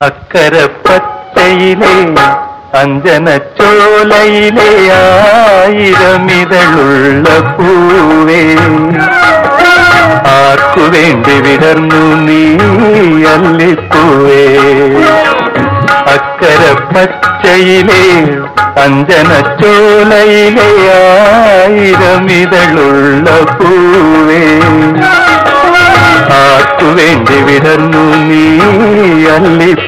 അക്കരപ്പറ്റയിലെ അഞ്ജനച്ചോലയിലെ ആയിരമിതളുള്ള പൂവേ. ആർക്കു വേണ്ടി വിടർന്നു നീ അല്ലിപ്പൂവേ. അക്കരപ്പച്ചയിലെ അഞ്ജനച്ചോലയിലെ ആയിരമിതളുള്ള പൂവേ. ആർക്കു വേണ്ടി വിടർന്നു നീ അല്ലിപ്പൂവേ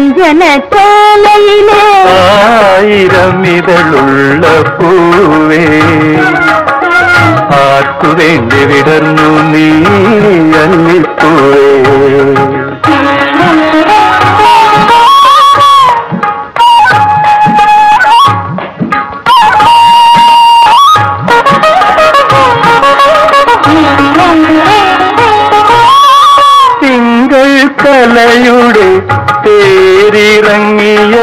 അഞ്ജന ചോലയിലെ ആയിരമിതളുള്ള പൂവേ. ആർക്കു വേണ്ടി വിടർന്നു നീ അല്ലിപ്പൂവേ തിങ്കൾ தேரிறங்கிய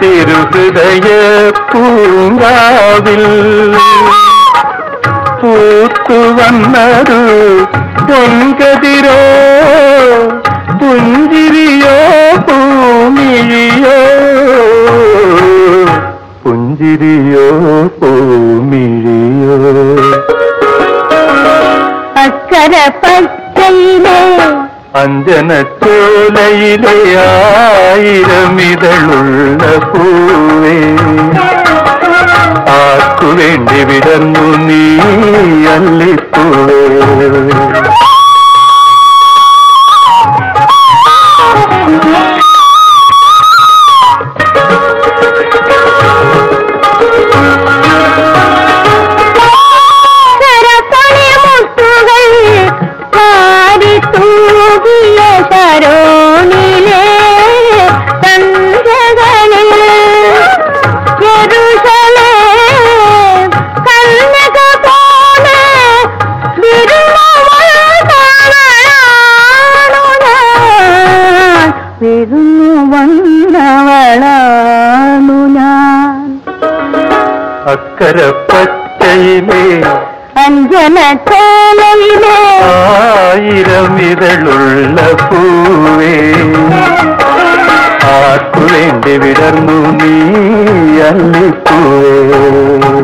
திருஹுதய பூங்காவில் பூத்து வந்தது பொன்கதிரோ புஞ்சிரியோ അഞ്ജനച്ചോലയിലെ ആയിരമിതളുള്ള പൂവേ. அக்கர பச்சையிலே அஞ்சன கோலமிலே ஆயிரம் இதழுள்ள பூவே. ஆற்று வேண்டி விடர்ந்து நீ அல்லி பூவே.